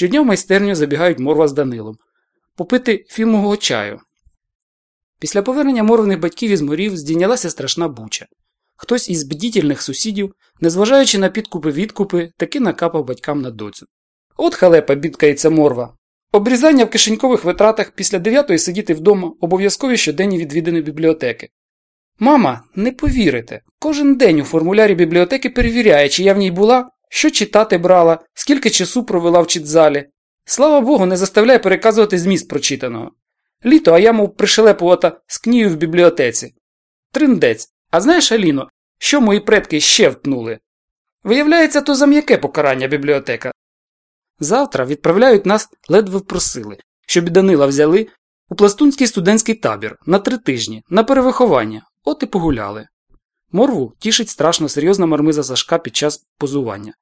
Щодня в майстерню забігають морва з Данилом. Попити фільмового чаю. Після повернення морвних батьків із морів здійнялася страшна буча. Хтось із бдітельних сусідів, незважаючи на підкупи відкупи, таки накапав батькам на доцю. От халепа бідкається морва. Обрізання в кишенькових витратах після дев'ятої сидіти вдома, обов'язкові щоденні відвідини бібліотеки. Мама, не повірите, кожен день у формулярі бібліотеки перевіряє, чи я в ній була, що читати брала, скільки часу провела в читзалі. Слава Богу, не заставляє переказувати зміст прочитаного. Літо, а я, мов пришелепувата, скнію в бібліотеці. Триндець. А знаєш, Аліно, що мої предки ще втнули? Виявляється, то за м'яке покарання бібліотека. Завтра відправляють нас ледве впросили, щоб Данила взяли у пластунський студентський табір на три тижні, на перевиховання, от і погуляли. Морву тішить страшно серйозна мармиза Сашка під час позування.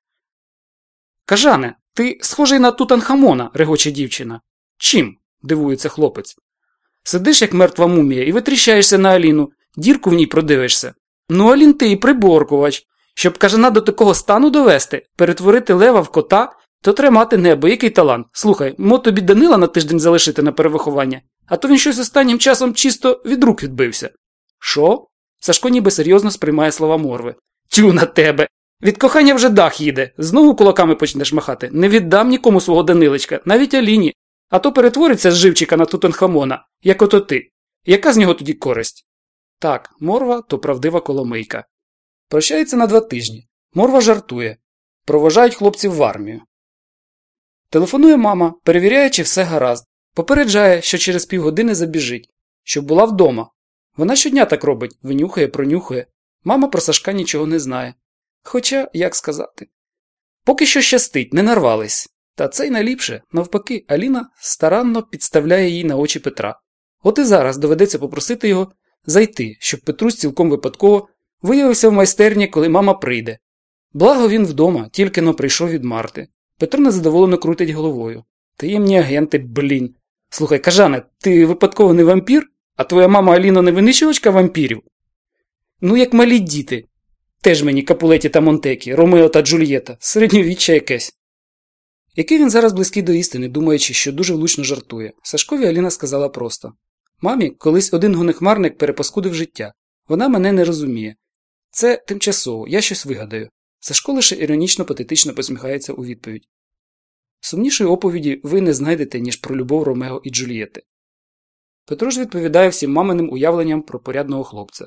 Кажане, ти схожий на Тутанхамона, регоче дівчина. Чим? дивується хлопець. Сидиш, як мертва мумія, і витріщаєшся на Аліну, дірку в ній продивишся. Ну, Алін ти і приборкувач. Щоб кажана до такого стану довести, перетворити лева в кота, то тримати який талант. Слухай, мо тобі Данила на тиждень залишити на перевиховання, а то він щось останнім часом чисто від рук відбився. Що? Сашко ніби серйозно сприймає слова морви. Тю на тебе. Від кохання вже дах їде. Знову кулаками почнеш махати. Не віддам нікому свого Данилечка, навіть Аліні. А то перетвориться з живчика на Тутанхамона, як ото ти. Яка з нього тоді користь? Так, морва то правдива коломийка. Прощається на два тижні. Морва жартує. Провожають хлопців в армію. Телефонує мама, перевіряє, чи все гаразд. Попереджає, що через півгодини забіжить, щоб була вдома. Вона щодня так робить, винюхає, пронюхує. Мама про Сашка нічого не знає. Хоча, як сказати. Поки що щастить, не нарвались. Та це й найліпше, навпаки, Аліна старанно підставляє їй на очі Петра. От і зараз доведеться попросити його зайти, щоб Петрусь цілком випадково виявився в майстерні, коли мама прийде. Благо він вдома, тільки но прийшов від Марти. Петро незадоволено крутить головою. Таємні агенти, блін. Слухай, кажане, ти випадково не вампір, а твоя мама Аліно не винищувачка вампірів? Ну, як малі діти. Теж мені капулеті та Монтекі, Ромео та Джульєта, середньовіччя якесь. Який він зараз близький до істини, думаючи, що дуже влучно жартує, Сашкові Аліна сказала просто Мамі, колись один гонехмарник перепаскудив життя. Вона мене не розуміє. Це тимчасово, я щось вигадаю. Сашко лише іронічно патетично посміхається у відповідь. Сумнішої оповіді ви не знайдете, ніж про любов Ромео і Джульєти. Петро ж відповідає всім маминим уявленням про порядного хлопця.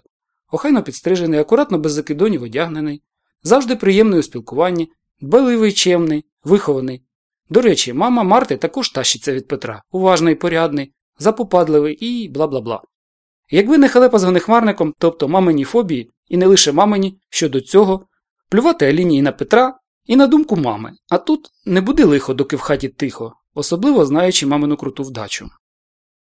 Охайно підстрижений, акуратно без закидонів одягнений, завжди приємний у спілкуванні, дбайливий, чемний, вихований. До речі, мама Марти також тащиться від Петра, уважний, порядний, запопадливий і бла бла бла. Якби не халепа з гонехмарником, тобто мамині фобії, і не лише мамині, щодо цього, плювати Аліні і на Петра, і на думку мами, а тут не буде лихо, доки в хаті тихо, особливо знаючи мамину круту вдачу.